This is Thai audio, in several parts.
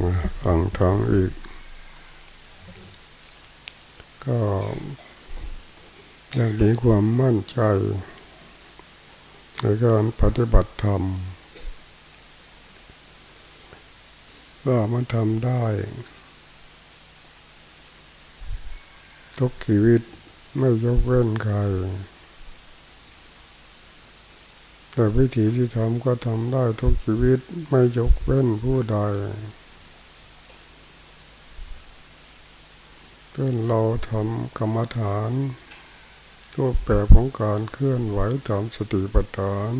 มาฟังทางอีก ก็อยากมีความมั่นใจในการปฏิบัติธรรมว่ามันทำได้ ทุกชีวิตไม่ยกเว้นใคร แต่วิธีที่ทำก็ทำได้ทุกชีวิตไม่ยกเว้นผู้ใด เพื่อนเราทำกรรมฐานตัวแปรของการเคลื่อนไหวตามสติปัฏฐาน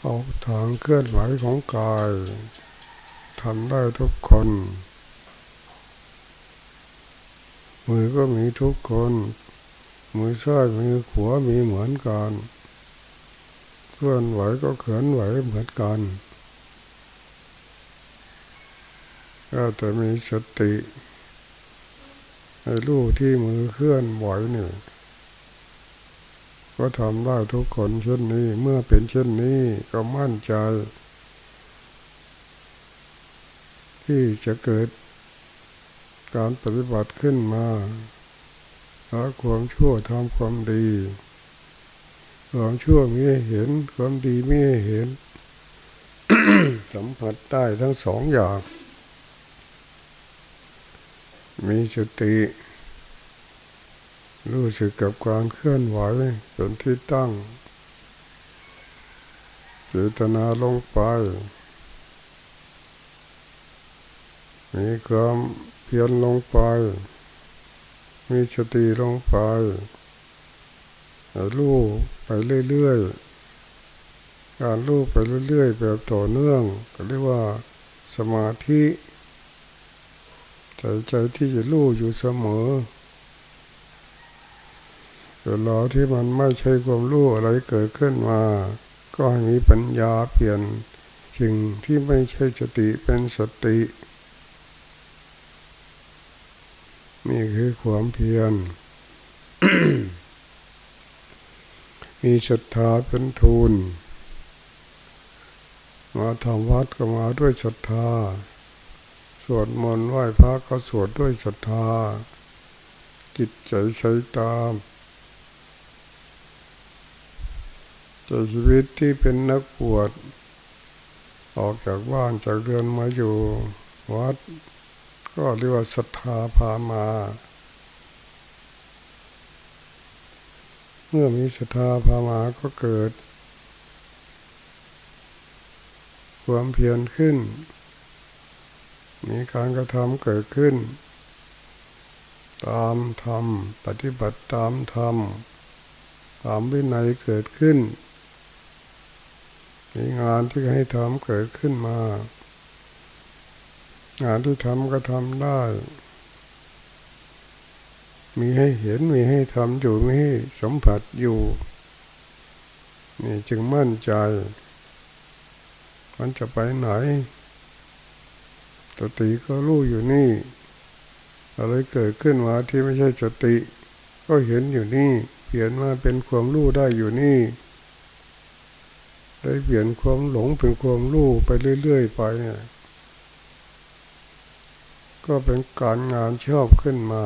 เอาทางเคลื่อนไหวของกายทำได้ทุกคน มือก็มีทุกคน มือซ้ายมือขวามีเหมือนกันเคลื่อนไหวก็เคลื่อนไหวเหมือนกันก็แต่มีสติ ให้ลูกที่มือเคลื่อนไหวนี่ก็ทำได้ทุกคนเช่นนี้ เมื่อเป็นเช่นนี้ก็มั่นใจ ที่จะเกิดการปฏิบัติขึ้นมาละความชั่วทำความดีความชั่วมีเห็น ความดีมีเห็น สัมผัสได้ทั้งสองอย่าง มีสติ รู้สึกกับการเคลื่อนไหวเป็นที่ตั้งเจตนาลงไป มีความเพียรลงไป มีสติลงไปรู้ไปเรื่อยๆ การรู้ไปเรื่อยๆ แบบต่อเนื่องก็เรียกว่าสมาธิ ใจใจที่จะรู้อยู่เสมอเวลาที่มันไม่ใช่ความรู้อะไรเกิดขึ้นมา ก็ให้มีปัญญาเปลี่ยนสิ่งที่ไม่ใช่สติเป็นสติ นี่คือความเพียร มีศรัทธาเป็นทุน มาทำวัดก็มาด้วยศรัทธา สวดมนต์ไหว้พระก็สวดด้วยศรัทธา จิตใจใส่ตามใจชีวิตที่เป็นนักบวชออกจากบ้านจากเรือนมาอยู่วัด ก็เรียกว่าศรัทธาพามา เมื่อมีศรัทธาพามาก็เกิด ความเพียรขึ้น มีการกระทำเกิดขึ้น ตามธรรม ปฏิบัติตามธรรม ตามวินัยเกิดขึ้น มีงานที่ให้ทำเกิดขึ้นมา งานที่ทำก็ทำได้ มีให้เห็น มีให้ทำอยู่ มีให้สัมผัสอยู่ นี่จึงมั่นใจ มันจะไปไหน สติก็รู้อยู่นี่ อะไรเกิดขึ้นมาที่ไม่ใช่สติ ก็เห็นอยู่นี่ เปลี่ยนมาเป็นความรู้ได้อยู่นี่ ได้เปลี่ยนความหลงเป็นความรู้ไปเรื่อยๆไปเนี่ยก็เป็นการงานชอบขึ้นมา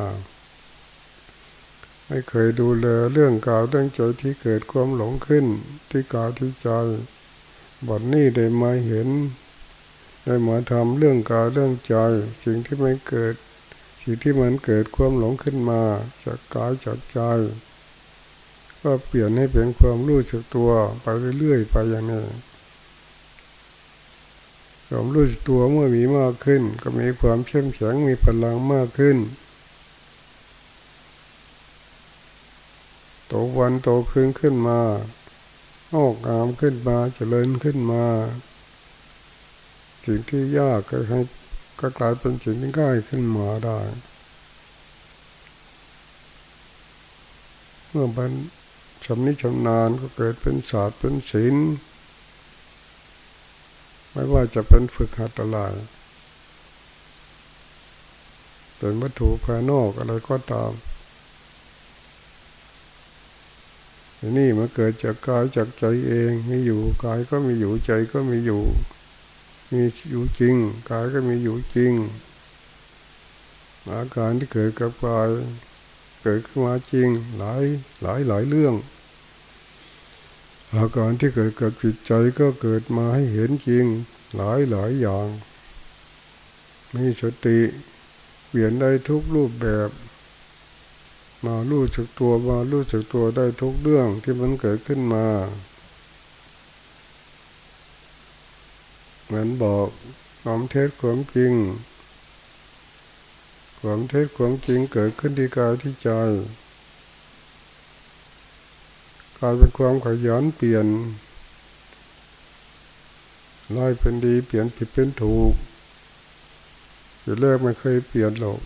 ไม่เคยดูแลเรื่องกาวเรื่องใจที่เกิดความหลงขึ้นที่กาวที่ใจบัดนี้ได้มาเห็น ได้มาทำเรื่องกายเรื่องใจสิ่งที่ไม่เกิด สิ่งที่มันเกิดความหลงขึ้นมาจากกายจากใจ ก็เปลี่ยนให้เป็นความรู้สึกตัวไปเรื่อยๆ ไปอย่างนี้ความรู้สึกตัวเมื่อมีมากขึ้น ก็มีความเข้มแข็งมีพลังมากขึ้นโตวันโตขึ้นขึ้นมาออกงามขึ้นมาเจริญขึ้นมา สิ่งที่ยากก็ให้ก็กลายเป็นสิ่งที่ง่ายขึ้นมาได้เมื่อมันชำนิชำนาญก็เกิดเป็นศาสตร์เป็นศิลป์ไม่ว่าจะเป็นฝึกหัดอะไรเป็นวัตถุภายนอกอะไรก็ตามนี่มันเกิดจากกายจากใจเองมีอยู่กายก็มีอยู่ใจก็มีอยู่ มีอยู่จริงกายก็มีอยู่จริง อาการที่เกิดกับกายเกิดขึ้นมาจริง หลายหลายหลายเรื่อง อาการที่เกิดกับจิตใจก็เกิดมาให้เห็นจริง หลายหลายอย่างมีสติเปลี่ยนได้ทุกรูปแบบ มารู้สึกตัวมารู้สึกตัวได้ทุกเรื่องที่มันเกิดขึ้นมาเห มือนบอกความเท็จความจริง ความเท็จความจริงเกิดขึ้นที่กายที่ใจกลายเป็นความขยันเปลี่ยนร้ายเป็นดีเปลี่ยนผิดเป็นถูกอยู่แรกไม่เคยเปลี่ยนหรอก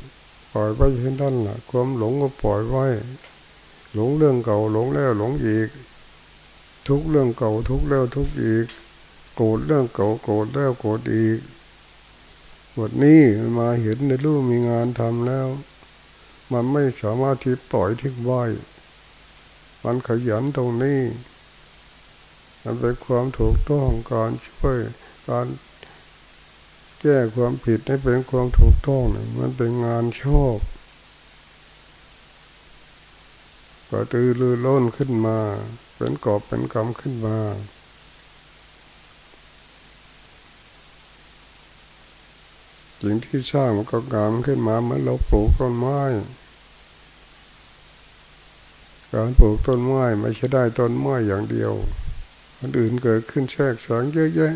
ปล่อยไว้เห็นนั่นแหละความหลงก็ปล่อยไว้ หลงเรื่องเก่าหลงแล้วหลงอีก ทุกเรื่องเก่าทุกแล้วทุกอีก โกรธเรื่องเก่าโกรธแล้วโกรธอีกบทนี้มันมาเห็นในรูปมีงานทำแล้ว มันไม่สามารถที่ปล่อยทิ้งไว้ มันขยันตรงนี้ มันเป็นความถูกต้องการช่วยการแก้ความผิดให้เป็นความถูกต้องมันเป็นงานชอบก็ตือรือร้นขึ้นมา เป็นกอบเป็นกรรมขึ้นมา สิ่งที่สร้างมันก็งามขึ้นมาเหมือนเราปลูกต้นไม้ การปลูกต้นไม้ไม่ใช่ได้ต้นไม้อย่างเดียวอันอื่นเกิดขึ้นแทรกแสงเยอะแยะ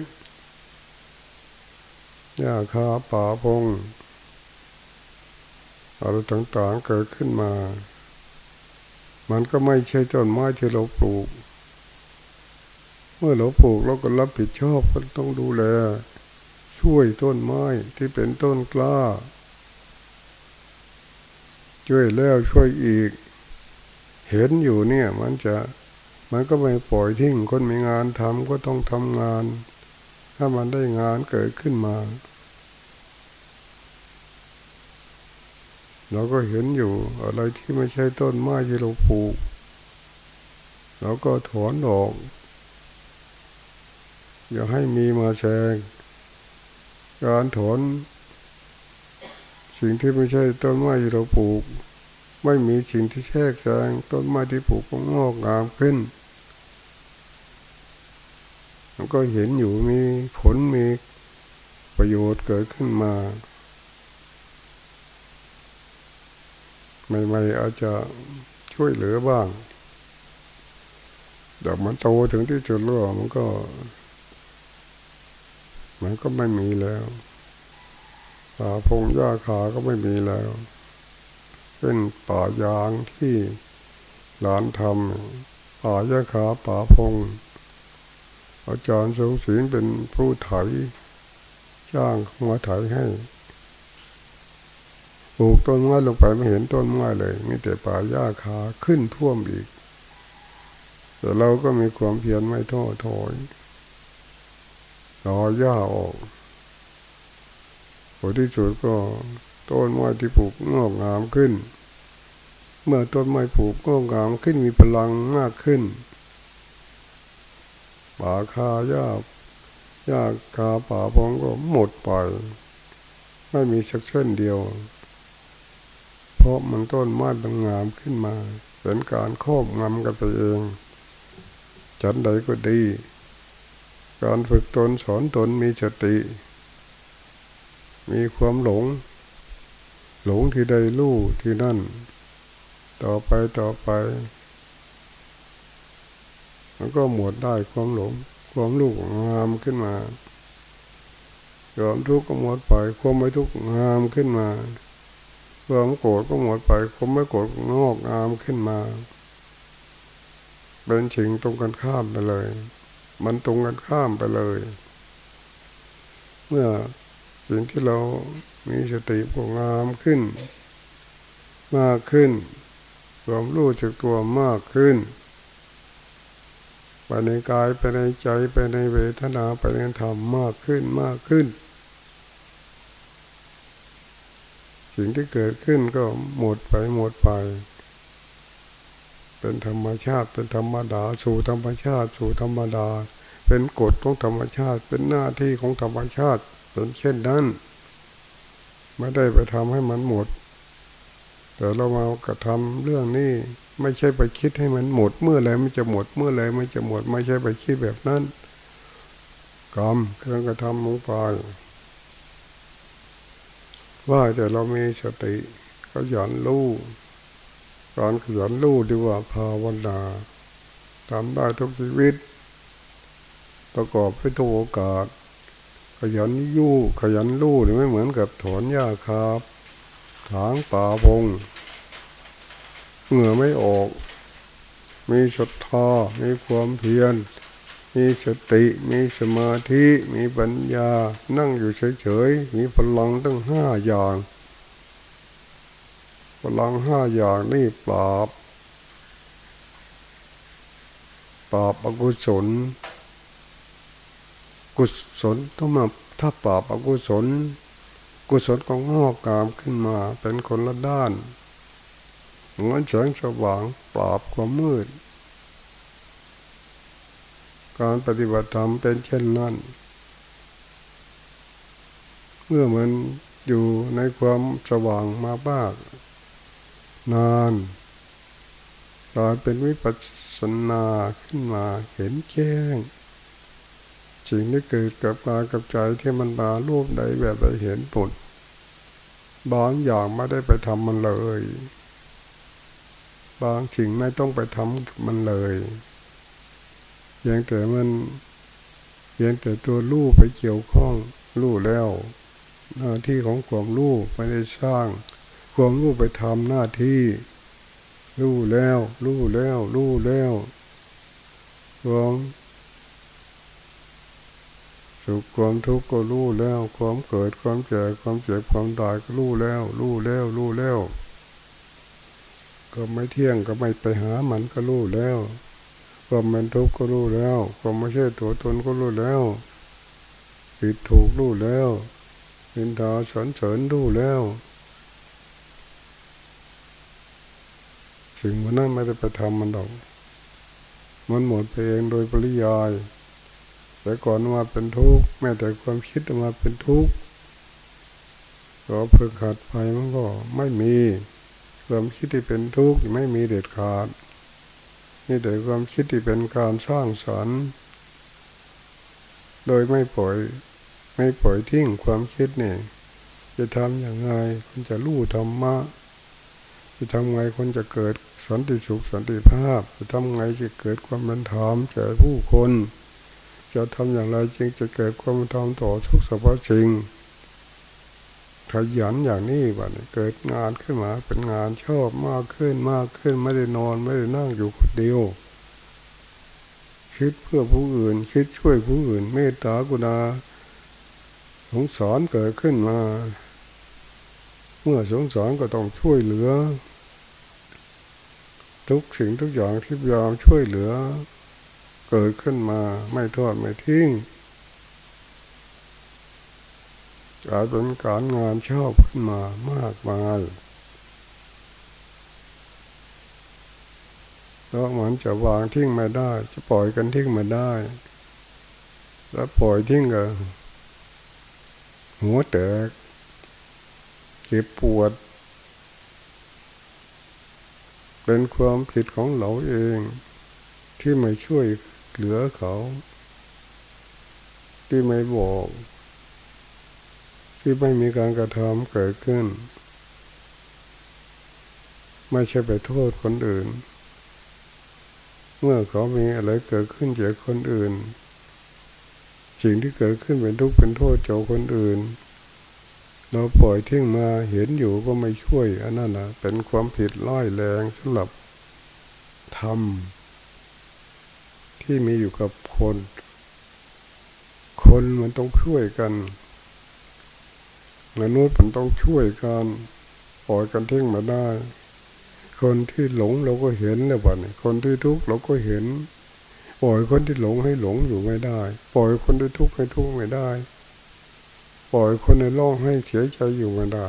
หญ้าคาป่าพงอะไรต่างๆเกิดขึ้นมา มันก็ไม่ใช่ต้นไม้ที่เราปลูก เมื่อเราปลูกเราก็รับผิดชอบก็ต้องดูแล ช่วยต้นไม้ที่เป็นต้นกล้า ช่วยแล้วช่วยอีก เห็นอยู่เนี่ยมันจะมันก็ไม่ปล่อยทิ้งคนมีงานทำก็ต้องทำงาน ถ้ามันได้งานเกิดขึ้นมา เราก็เห็นอยู่อะไรที่ไม่ใช่ต้นไม้ที่เราปลูกเราก็ถอนออก อย่าให้มีมาแซง การถอนสิ่งที่ไม่ใช่ต้นไม้ที่เราปลูก ไม่มีสิ่งที่แทรกแซงต้นไม้ที่ปลูกก็งอกงามขึ้นมันก็เห็นอยู่มีผลมีประโยชน์เกิดขึ้นมาใหม่ๆอาจจะช่วยเหลือบ้างแต่มันโตถึงที่จุดแล้วมันก็ มันก็ไม่มีแล้วป่าพงหญ้าขาก็ไม่มีแล้วเป็นป่ายางที่หลานทำป่าหญ้าขาป่าพง อาจารย์ทรงศีลเป็นผู้ไถจ้างเขามาไถให้ปลูกต้นไม้ลงไปไม่เห็นต้นไม้เลย มีแต่ป่าหญ้าขาขึ้นท่วมอีก แต่เราก็มีความเพียรไม่ท้อถอย รอหญ้าออกผลที่สุดก็ต้นไม้ที่ปลูกงอกงามขึ้น เมื่อต้นไม้ปลูกงอกงามขึ้นมีพลังมากขึ้นป่าคาหญ้าหญ้าคาป่าพองก็หมดไป ไม่มีสักเช่นเดียว เพราะมันต้นไม้ต้องงามขึ้นมา เป็นการครอบงำกันไปเองจันใดก็ดี การฝึกตนสอนตนมีสติ มีความหลง หลงที่ใดรู้ที่นั่น ต่อไปต่อไป มันก็หมดได้ความหลง ความรู้งามขึ้นมาความทุกข์ก็หมดไป ความไม่ทุกข์งามขึ้นมา ความโกรธก็หมดไป ความไม่โกรธงอกงามขึ้นมา เป็นชิงตรงกันข้ามไปเลย มันตรงกันข้ามไปเลย เมื่อสิ่งที่เรามีสติปกงามขึ้น มากขึ้นความรู้สึกตัวมากขึ้นไปในกายไปในใจไปในเวทนาไปในธรรมมากขึ้นมากขึ้น สิ่งที่เกิดขึ้นก็หมดไปหมดไป เป็นธรรมชาติ เป็นธรรมดา สู่ธรรมชาติ สู่ธรรมดา เป็นกฎของธรรมชาติ เป็นหน้าที่ของธรรมชาติ เป็นเช่นนั้น ไม่ได้ไปทำให้มันหมด แต่เรามากระทำเรื่องนี้ไม่ใช่ไปคิดให้มันหมดเมื่อไรมันจะหมดเมื่อไรมันจะหมด ไม่ใช่ไปคิดแบบนั้นกรรมเครื่องกระทำลงไปว่าแต่เรามีสติก็หย่อนรู้ การขยันรู้ดีว่าภาวนาทำได้ทุกชีวิต ประกอบไปทุกโอกาส ขยันยู่ขยันรู้นี่ไม่เหมือนกับถอนหญ้าคาบถางป่าพงเหงื่อไม่ออก มีศรัทธามีความเพียร มีสติ มีสมาธิ มีปัญญา นั่งอยู่เฉยๆ มีพลังตั้งห้าอย่าง พลังห้าอย่างนี่ปราบ ปราบอกุศล กุศลต้องมาถ้าปราบอกุศล กุศลก็งอกงามขึ้นมาเป็นคนละด้านเหมือนแสงสว่างปราบความมืด การปฏิบัติธรรมเป็นเช่นนั้น เมื่อมันอยู่ในความสว่างมาบ้าง นานกลายเป็นวิปัสสนาขึ้นมาเห็นแจ้งสิ่งที่เกิดกับกายกับใจที่มันมารูปใดแบบใดเห็นผลบางอย่างไม่ได้ไปทำมันเลย บางสิ่งไม่ต้องไปทำมันเลยพียงแต่มันเพียงแต่ตัวรู้ไปเกี่ยวข้องรู้แล้วหน้าที่ของความรู้ไม่ได้สร้าง ความรู้ไปทำหน้าที่ รู้แล้ว รู้แล้ว รู้แล้วความสุขความทุกข์ก็รู้แล้ว ความเกิดความเจ็บความเจ็บความตายก็รู้แล้ว รู้แล้ว รู้แล้ว ก็ไม่เที่ยงก็ไม่ไปหามันก็รู้แล้ว ความเป็นทุกข์ก็รู้แล้ว ความไม่ใช่ตัวตนก็รู้แล้วผิดถูกรู้แล้วนินทาสนเสริญรู้แล้ว สิ่งมันนั้นไม่ได้ไปทำมันดอก มันหมดไปเองโดยปริยาย แต่ก่อนมาเป็นทุกข์แม้แต่ความคิดมาเป็นทุกข์ก็เพิ่งขาดไปมันก็ไม่มีความคิดที่เป็นทุกข์ไม่มีเด็ดขาดนี่แต่ความคิดที่เป็นการสร้างสรรค์ โดยไม่ปล่อยไม่ปล่อยทิ้งความคิดนี่จะทำอย่างไรคนจะรู้ธรรมะจะทำไงคนจะเกิด สันติสุขสันติภาพ จะทำไงจะเกิดความเป็นธรรมแก่ผู้คน จะทำอย่างไรจึงจะเกิดความเป็นธรรมต่อทุกสรรพสิ่งขยันอย่างนี้บัดเกิดงานขึ้นมาเป็นงานชอบมากขึ้นมากขึ้นไม่ได้นอนไม่ได้นั่งอยู่คนเดียว คิดเพื่อผู้อื่น คิดช่วยผู้อื่น เมตตากุณาสงสารเกิดขึ้นมา เมื่อสงสารก็ต้องช่วยเหลือ ทุกสิ่งทุกอย่างที่ยายามช่วยเหลือ เกิดขึ้นมาไม่ทอดไม่ทิ้งกลายเป็นการงานชอบขึ้นมามากมายแล้วมันจะวางทิ้งไม่ได้ จะปล่อยกันทิ้งไม่ได้ แล้วปล่อยทิ้งก็หัวแตกเจ็บปวด เป็นความผิดของเราเอง ที่ไม่ช่วยเหลือเขา ที่ไม่บอก ที่ไม่มีการกระทำเกิดขึ้น ไม่ใช่ไปโทษคนอื่น เมื่อเขามีอะไรเกิดขึ้นจากคนอื่น สิ่งที่เกิดขึ้นเป็นทุกข์เป็นโทษเจ้าคนอื่น เราปล่อยทิ้งมาเห็นอยู่ก็ไม่ช่วย อันนั้นนะเป็นความผิดร้ายแรงสำหรับทำที่มีอยู่กับคน คนมันต้องช่วยกันมนุษย์มันต้องช่วยกันปล่อยกันทิ้งมาได้ คนที่หลงเราก็เห็นนะบ่เนี่ยคนที่ทุกข์เราก็เห็น ปล่อยคนที่หลงให้หลงอยู่ไม่ได้ ปล่อยคนที่ทุกข์ให้ทุกข์ไม่ได้ ปล่อยคนในร้องให้เสียใจอยู่ไม่ได้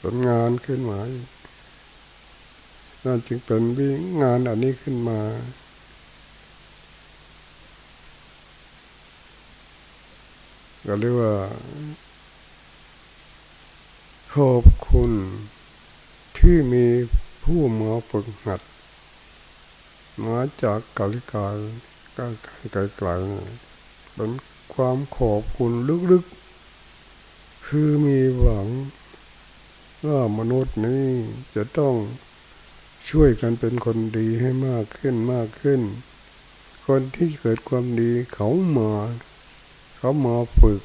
ผลงานขึ้นมานั่นจึงเป็นวิ่งงานอันนี้ขึ้นมา ก็เรียกว่า ขอบคุณที่มีผู้มาฝึกหัด มาจากกาลิกายไกลๆไกลๆเป็น ความขอบคุณลึกๆ คือมีหวังว่ามนุษย์นี้จะต้องช่วยกันเป็นคนดีให้มากขึ้นมากขึ้น คนที่เกิดความดีเขามาเขามาฝึก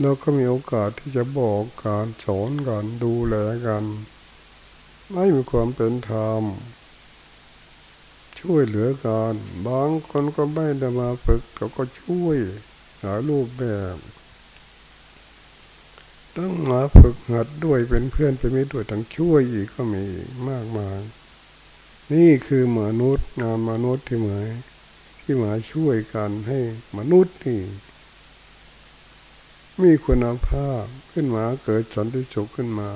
เราก็มีโอกาสที่จะบอกการสอนกันดูแลกัน ไม่มีความเป็นธรรม ช่วยเหลือกันบางคนก็ไม่ได้มาฝึกเขาก็ช่วยหารูปแบบ ต้องมาฝึกหัดด้วยเป็นเพื่อนเป็นมิตรด้วยทั้งช่วยอีกก็มีมากมาย นี่คือมนุษย์งานมนุษย์ที่หมายที่มาช่วยกันให้มนุษย์นี่มีคุณภาพขึ้นมาเกิดสันติสุขขึ้นมา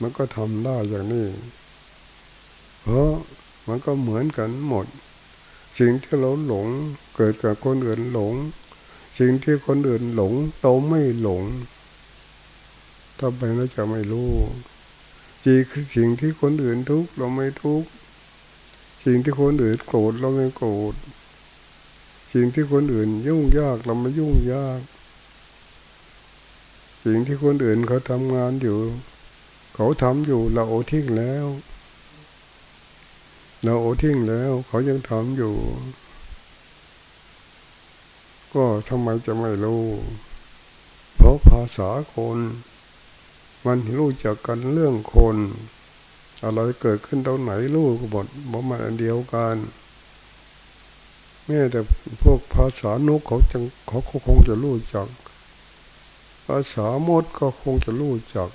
มันก็ทำได้อย่างนี้ เพราะ มันก็เหมือนกันหมด สิ่งที่เราหลงเกิดกับคนอื่นหลง สิ่งที่คนอื่นหลงเราไม่หลงถ้าไปเราจะไม่รู้จีคือสิ่งที่คนอื่นทุกข์เราไม่ทุกข์สิ่งที่คนอื่นโกรธเราไม่โกรธสิ่งที่คนอื่นยุ่งยากเราไม่ยุ่งยาก สิ่งที่คนอื่นเขาทำงานอยู่ เขาทำอยู่เราโอทิ้งแล้ว เราโอทิ้งแล้ว เขายังทำอยู่ ก็ทำไมจะไม่รู้เพราะภาษาคน มันรู้จักกันเรื่องคน อะไรเกิดขึ้นตรงไหนรู้ก็หมดบอกมันอันเดียวกันแม้แต่พวกภาษานกเขาจังเขาคงจะรู้จัก ภาษามดก็คงจะรู้จัก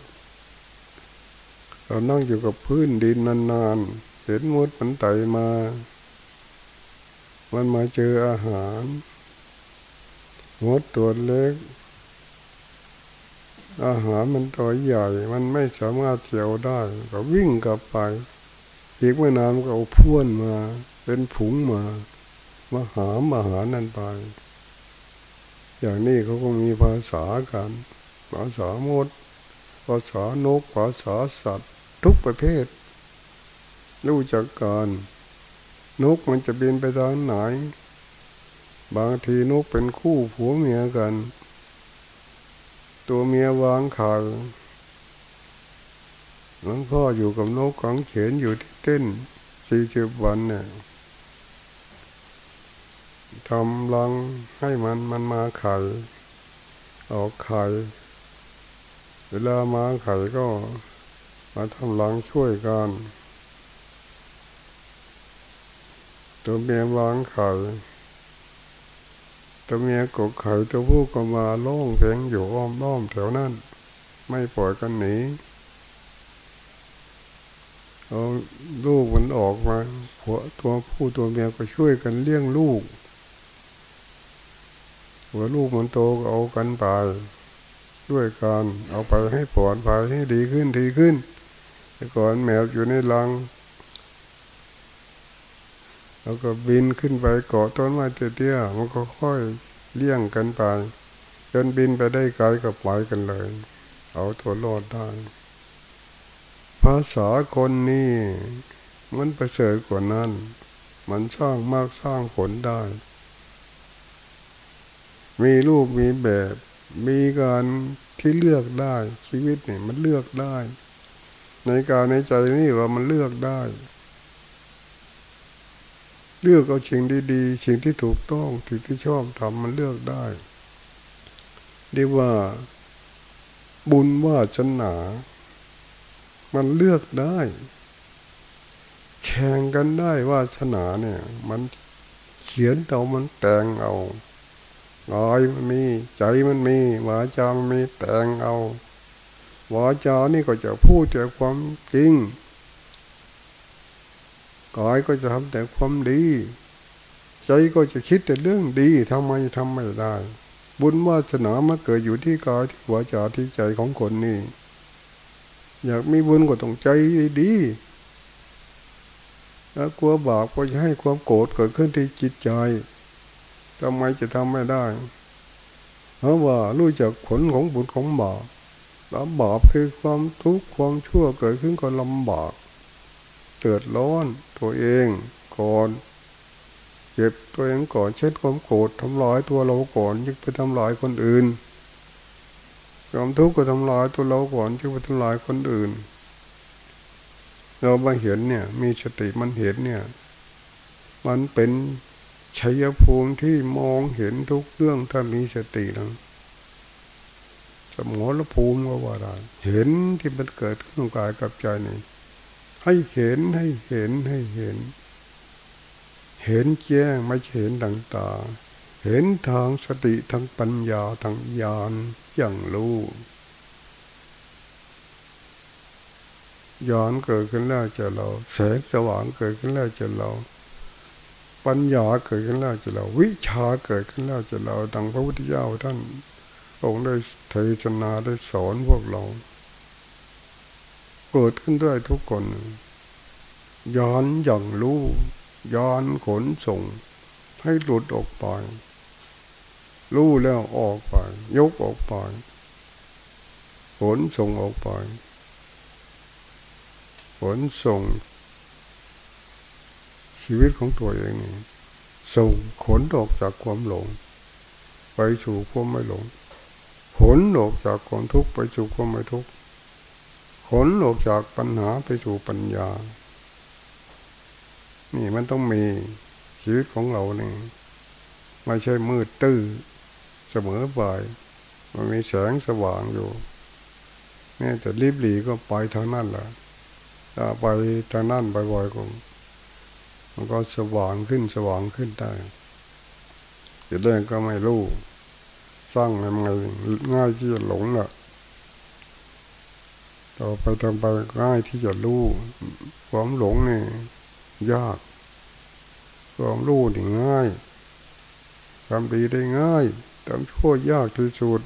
เรานั่งอยู่กับพื้นดินนานๆ เห็นมดมันไต่มา มันมาเจออาหารมดตัวเล็ก อาหารมันตัวใหญ่ มันไม่สามารถเที่ยวได้ ก็วิ่งกลับไป อีกไม่นานก็เอาพ่วนมา เป็นผงมา มาหาอาหารนั่นไป อย่างนี้เขาก็มีภาษากัน ภาษามด ภาษานก ภาษาสัตว์ ทุกประเภท รู้จักการนกมันจะบินไปทางไหน บางทีนกเป็นคู่ผัวเมียกัน ตัวเมียวางไข่หลวงพ่ออยู่กับนกขังเขนอยู่ที่เต้นสี่สิบวันเนี่ยทำรังให้มันมันมาไข่ออกไข่เวลามาไข่ก็มาทำรังช่วยกัน ตัวเมียวางไข่ตัวเมียกกไข่ตัวผู้ก็มาล่องเพลงอยู่อ้อมอ้อมแถวนั้น ไม่ปล่อยกันหนีเอาลูกมันออกมาหัวตัวผู้ตัวเมียก็ช่วยกันเลี้ยงลูกหัวลูกมันโตก็เอากันไปด้วยการเอาไปให้ปลอดภัยให้ดีขึ้นดีขึ้นแต่ก่อนแมวอยู่ในรัง แล้วก็บินขึ้นไปเกาะต้นไม้เตี้ยๆมันก็ค่อยเลี้ยงกันไป จนบินไปได้ไกลกับปล่อยกันเลย เอาตัวรอดได้ ภาษาคนนี้มันประเสริฐกว่านั้น มันสร้างมากสร้างผลได้ มีรูปมีแบบ มีการที่เลือกได้ชีวิตเนี่ยมันเลือกได้ ในการในใจนี่เรามันเลือกได้ เลือกเอาสิ่งดีๆสิ่งที่ถูกต้องสิ่งที่ชอบทำมันเลือกได้เรียกว่า บุญว่าสนา มันเลือกได้ แข่งกันได้ว่าสนาเนี่ย มันเขียนเอามันแต่งเอากายมันมีใจมันมีวาจามันมีแต่งเอาวาจานี่ก็จะพูดแต่ความจริง กายก็จะทำแต่ความดี ใจก็จะคิดแต่เรื่องดีทำไมทำไม่ได้ บุญวาสนามาเกิดอยู่ที่กายที่หัวาจที่ใจของคนนี่ อยากมีบุญก็ต้องใจดีแล้วกลัวบาปก็จะให้ความโกรธเกิดขึ้นที่จิตใจทำไมจะทำไม่ได้ เพราะว่ารู้จักผลของบุญของบาปลำบากคือความทุกข์ความชั่วเกิดขึ้นก็ลำบากเตือดร้อน ตัวเองก่อน เจ็บตัวเองก่อนเช็ดความโกรธทำลายตัวเราก่อนยึงไปทำลายคนอื่นความทุกข์ก็ทำลายตัวเราก่อนยึงไปทำลายคนอื่น เรามาเห็นเนี่ย มีสติมันเห็นเนี่ย มันเป็นชัยภูมิที่มองเห็นทุกเรื่องถ้ามีสตินะสมองละภูมิก็ว่าได้เห็นที่มันเกิดขึ้นกายกับใจนี่ ให้เห็นให้เห็นให้เห็น เห็นแจ้งไม่เห็นต่างๆเห็นทางสติทางปัญญาทางญาณอย่างรู้ญาณเกิดขึ้นแล้วจะเราแสงสว่างเกิดขึ้นแล้วจะเรา ปัญญาเกิดขึ้นแล้วจะเรา วิชาเกิดขึ้นแล้วจะเราดังพระพุทธเจ้าท่านองค์ได้เทศนาได้สอนพวกเรา เกิดขึ้นด้วยทุกคน ย้อนอย่างรู้ย้อนขนส่ง ให้หลุดออกไปรู้แล้วออกไป ยกออกไปขนส่งออกไปขนส่ง ชีวิตของตัวเองนี่ส่งขนออกจากความหลง ไปสู่ความไม่หลงขนออกจากความทุกข์ไปสู่ความไม่ทุกข์ ขนออกจากปัญหาไปสู่ปัญญา นี่มันต้องมีชีวิตของเราเนี่ยไม่ใช่มืดตื้อเสมอไปมันมีแสงสว่างอยู่นี่จะรีบหลีก็ไปทางนั้นแหละถ้าไปทางนั้นบ่อยๆก็มันก็สว่างขึ้นสว่างขึ้นได้จะเรื่องก็ไม่รู้ สร้างยังไงง่ายที่จะหลงน่ะ ต่อไปทำไปง่ายที่จะรู้ความหลงนี่ยากความรู้นี่ง่ายทำดีได้ง่ายทำชั่วยากที่สุด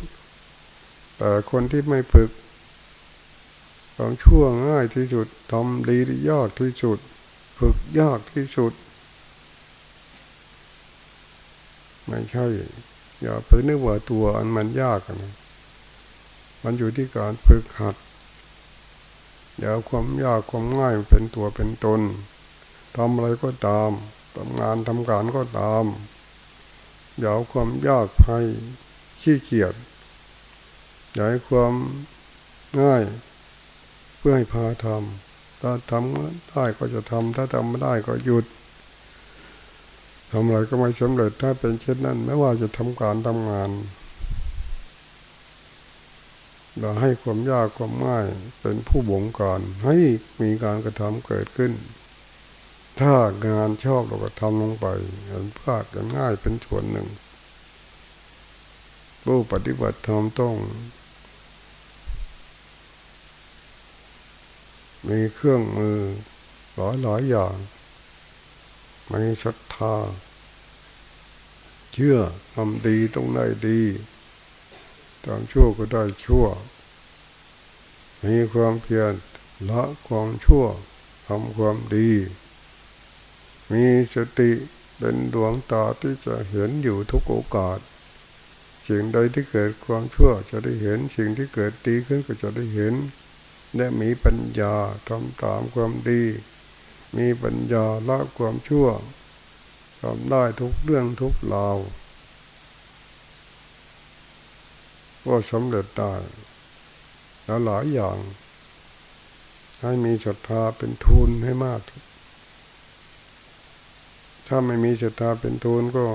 แต่คนที่ไม่ฝึกความชั่วง่ายที่สุดทำดีได้ยากที่สุด ฝึกยากที่สุด ไม่ใช่ อย่าไปนึกว่าตัวอันมันยากนะมันอยู่ที่การฝึกหัด อย่าความยากความง่ายเป็นตัวเป็นตนทำอะไรก็ตามทำงานทำการก็ตาม อย่าความยากภัยขี้เกียจอย่าให้ความง่ายเพื่อให้พาทำถ้าทำได้ก็จะทำถ้าทำไม่ได้ก็หยุดทำอะไรก็ไม่สำเร็จถ้าเป็นเช่นนั้น ไม่ว่าจะทำการทำงาน เราให้ความยากความง่ายเป็นผู้บงการให้มีการกระทำเกิดขึ้น ถ้างานชอบเราก็ทำลงไปงานพลาดกันง่ายเป็นส่วนหนึ่ง ผู้ปฏิบัติธรรมต้อง มีเครื่องมือหลายหลายอย่างมีศรัทธาเชื่อทำดีต้องได้ดี ทำชั่วก็ได้ชั่ว มีความเพียรละความชั่วทำความดี มีสติเป็นดวงตาที่จะเห็นอยู่ทุกโอกาสสิ่งใดที่เกิดความชั่วจะได้เห็นสิ่งที่เกิดดีขึ้นก็จะได้เห็น และมีปัญญาทำตามความดี มีปัญญาละความชั่วทำได้ทุกเรื่องทุกราว ก็สำเร็จได้แล้วหลายอย่าง ให้มีศรัทธาเป็นทุนให้มาก ถ้าไม่มีศรัทธาเป็นทุนก็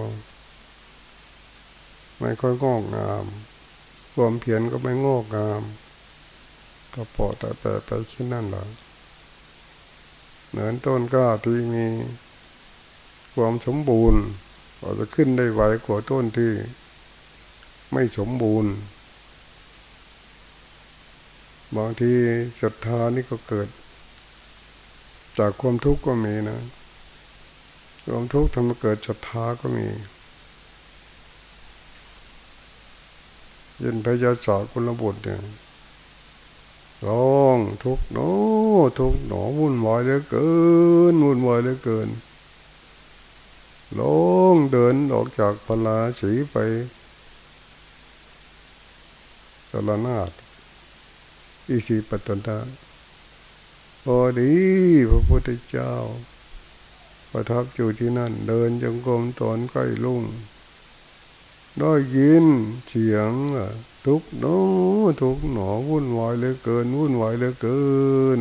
ไม่ค่อยงอกงามความเพียรก็ไม่งอกงาม ก็ปอแต่แปไปเช่นนั้นแหละเหมือนต้นก้าที่มีความสมบูรณ์ก็จะขึ้นได้ไวกว่าต้นที่ไม่สมบูรณ์ บางทีศรัทธานี่ก็เกิด จากความทุกข์ก็มีนะความทุกข์ทำให้เกิดศรัทธาก็มียินพยาศาสกุลบุตรเนี่ยร้องทุกโนทุกหนอวุ่นวายเหลือเกินวุ่นวายเหลือเกินลงเดินออกจากพลาสีไปสารนาฏ อิสิปตตาพอดีพระพุทธเจ้า ประทับอยู่ที่นั่น เดินจงกรมตอนใกล้ลุ่งได้ยินเสียงทุกหนอทุกหนอวุ่นวายเหลือเกิน วุ่นวายเหลือเกิน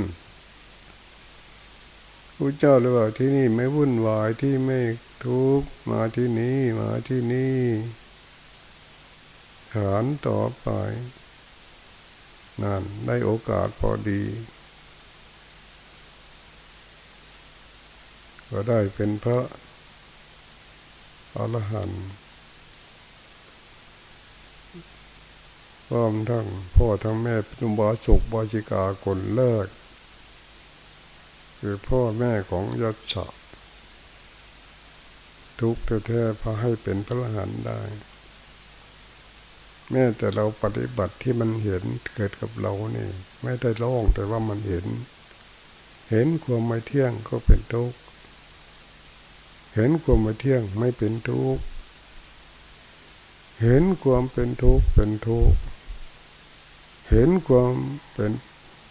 พระเจ้าเลยว่าที่นี่ไม่วุ่นวายที่ไม่ทุกมาที่นี่มาที่นี่ฐานต่อไป นั่นได้โอกาสพอดี ก็ได้เป็นพระอรหันต์พร้อมทั้งพ่อทั้งแม่เป็นบาสุกบาจิกาคนเลิกคือพ่อแม่ของยศฉะทุกแท้ๆพาให้เป็นพระอรหันต์ได้ แม้แต่เราปฏิบัติที่มันเห็นเกิดกับเรานี่ ไม่ได้ร้องแต่ว่ามันเห็น เห็นความไม่เที่ยงก็เป็นทุกข์เห็นความไม่เที่ยงไม่เป็นทุกข์เห็นความเป็นทุกข์เป็นทุกข์เห็นความเป็น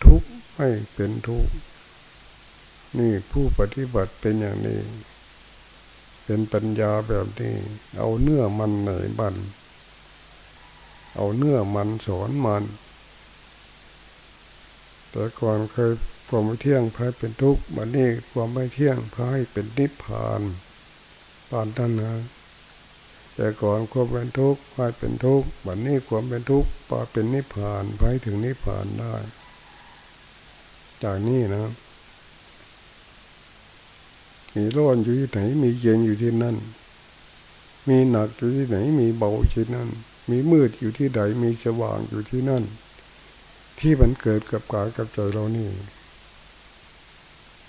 ทุกข์ไม่เป็นทุกข์นี่ผู้ปฏิบัติเป็นอย่างนี้ เป็นปัญญาแบบนี้ เอาเนื้อมันไหนบัน เอาเนื้อมันสอนมัน แต่ก่อนเคยความไม่เที่ยงพายเป็นทุกข์บัดนี้ความไม่เที่ยงพายเป็นนิพพานปานนั้นนะแต่ก่อนความเป็นทุกข์พายเป็นทุกข์บัดนี้ความเป็นทุกข์ปาเป็นนิพพานพายถึงนิพพานได้ จากนี้นะ มีร้อนอยู่ที่ไหนมีเย็นอยู่ที่นั่น มีหนักอยู่ที่ไหนมีเบาอยู่ที่นั่น มีมืดอยู่ที่ใดมีสว่างอยู่ที่นั่น ที่มันเกิดกับกายกับใจเรานี่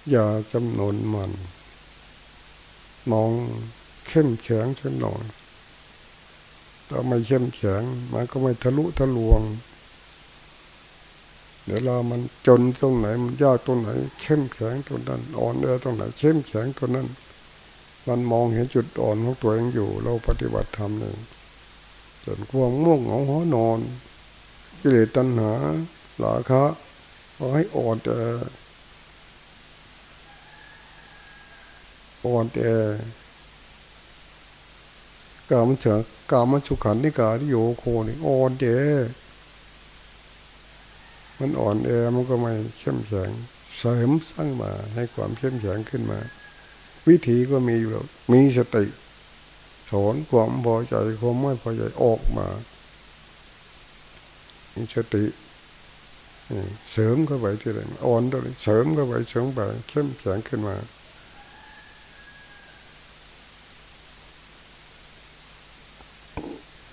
อย่าจำนนมัน มองเข้มแข็งสักหน่อยถ้าไม่เข้มแข็งมันก็ไม่ทะลุทะลวง เดี๋ยวเรามันจนตรงไหน มันยากตรงไหน เข้มแข็งตรงนั้น อ่อนเอตรงไหน เข้มแข็งตรงนั้น มันมองเห็นจุดอ่อนของตัวเองอยู่ เราปฏิบัติธรรมเลย จนความง่วงเหงาหอนอน กิเลสตัณหาหลาคะพอให้อ่อนแต่อ่อนแต่กามันเฉกามันสุขันนิกาที่โยโคนี่อ่อนแอมันอ่อนแอมันก็ไม่เข้มแข็งเสริมสร้างมาให้ความเข้มแข็งขึ้นมา วิธีก็มีอยู่แล้วมีสติ สอนความพอใจความไม่พอใจออกมามีสติเสริมเข้าไปที่ไหนอ่อนตัวเสริมเข้าไปเสริมไปเข้มแข็งขึ้นมา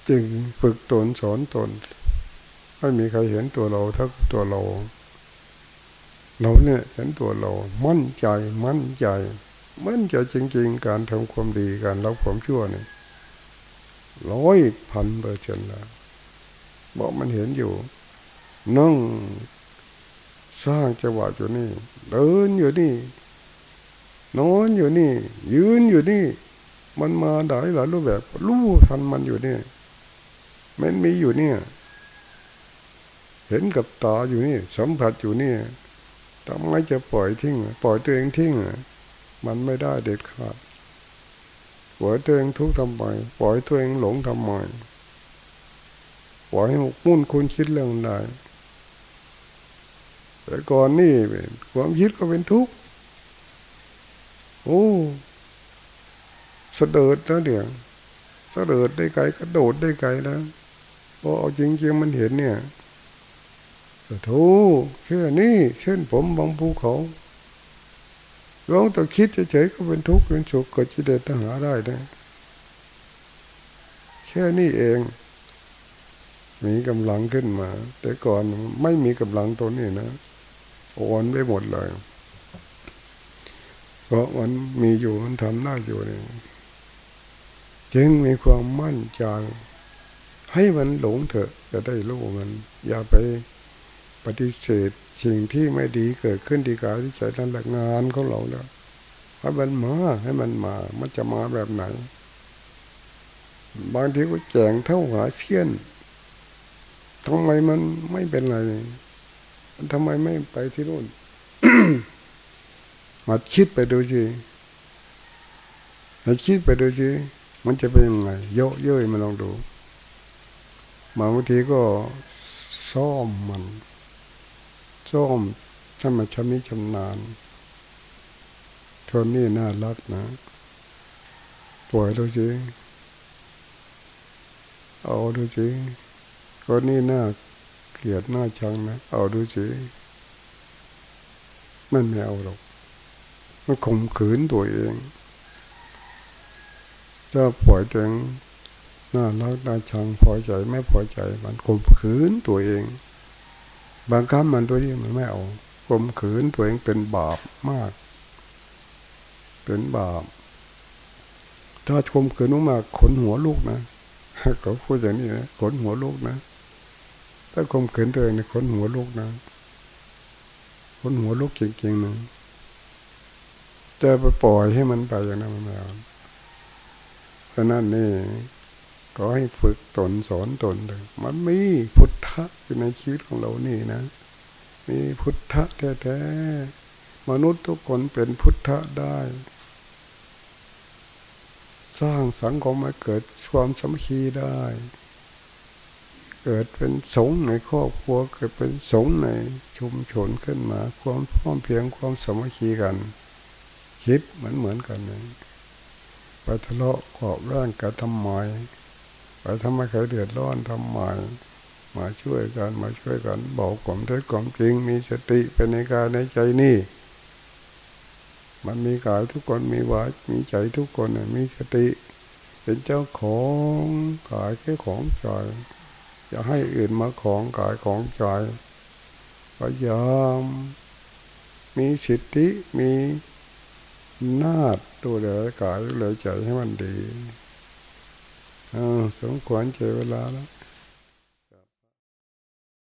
จึงฝึกตนสอนตน ไม่มีใครเห็นตัวเราทักตัวเรา เราเนี่ยเห็นตัวเรา มั่นใจมั่นใจ มันใจจริง ๆ การทำความดีการรับความชั่วเนี่ยร้อยพันเปอร์เซ็นต์แล้วบอกมันเห็นอยู่นั่งสร้างจังหวะอยู่นี่ เดินอยู่นี่ นอนอยู่นี่ ยืนอยู่นี่ มันมาได้หลายรูปแบบรู้ทันมันอยู่นี่มันมีอยู่เนี่ย เห็นกับตาอยู่นี่ สัมผัสอยู่นี่ทำไมจะปล่อยทิ้ง ปล่อยตัวเองทิ้ง มันไม่ได้เด็ดขาดปล่อยตัวเองทุกข์ทำไมปล่อยตัวเองหลงทำไมปล่อยให้หมกมุ่นคุณคิดเรื่องใดแต่ก่อนนี่ความคิดก็เป็นทุกข์โอ้สะเดิดนะเดี๋ยวสะเดิดได้ไกลกระโดดได้ไกลนะพอเอาจริงๆมันเห็นเนี่ยโธ่แค่นี้เช่นผมบางภูเขา ลองต่คิดเฉยๆก็เป็นทุกข์เป็นสุขก็จิเดตหาได้นะแค่นี้เอง มีกำลังขึ้นมา แต่ก่อนไม่มีกำลังตัวนี้นะอ่อนไปหมดเลยเพราะมันมีอยู่มันทำได้อยู่เนี่ยจึงมีความมั่นใจให้มันหลงเถอะจะได้รู้มัน อย่าไปปฏิเสธ สิ่งที่ไม่ดีเกิดขึ้นที่กายที่ใจนั่นแหละงานของเราแล้วให้มันมาให้มันมา มันจะมาแบบไหน บางทีก็แจงเท่าหาเสี้ยนทำไมมันไม่เป็นไรทำไมไม่ไปที่นู่นมาคิดไปดูสิมาคิดไปดูสิมันจะเป็นยังไงเยอะเย้ยมาลองดูบางทีก็ซ่อมมัน ซ่อมถ้ามันชำนิชำนาญทนนี่น่ารักนะปล่อยดูสิเอาดูสิคนนี้น่าเกลียดน่าชังนะเอาดูสิมันไม่เอาหรอกมันข่มขืนตัวเองถ้าปล่อยแตงน่ารักน่าชังพอใจไม่พอใจมันข่มขืนตัวเอง บางครั้งมันตัวนี้มันไม่เอาข่มขืนตัวเองเป็นบาปมาก เป็นบาป ถ้าข่มขืนมากขนหัวลูกนะเขาพูดอย่างนี้นะขนหัวลูกนะ ถ้าข่มขืนตัวเองในขนหัวลูกนะขนหัวลูกจริงๆนะจะไปปล่อยให้มันไปอย่างนั้นมันไม่เอาเพราะนั้นนี่ ก็ให้ฝึกตนสอนตนเลยมันมีพุทธะอยู่ในชีวิตของเรานี่นะ มีพุทธะแท้ๆมนุษย์ทุกคนเป็นพุทธะได้ สร้างสังคมมาเกิดความสมคีได้ เกิดเป็นสงในครอบครัวเกิดเป็นสงในชุมชนขึ้นมาความพร้อมเพียงความสมัคคีกัน คิดเหมือนเหมือนกันเลยไปทะเลาะขอบร่างกันทำไม ไปทำให้ใครเดือดร้อนทำไมมาช่วยกันมาช่วยกัน บอกความเท็จความจริงมีสติเป็นในกายในใจนี่ มันมีกายทุกคนมีวามีใจทุกคนมีสติ เป็นเจ้าของกายแค่ของใจจะให้อื่นมาของกายของใจพยายามมีสิทธิมีนาดดูแลกายดูแลใจให้มันดี สมควรเจเวลาแล้ว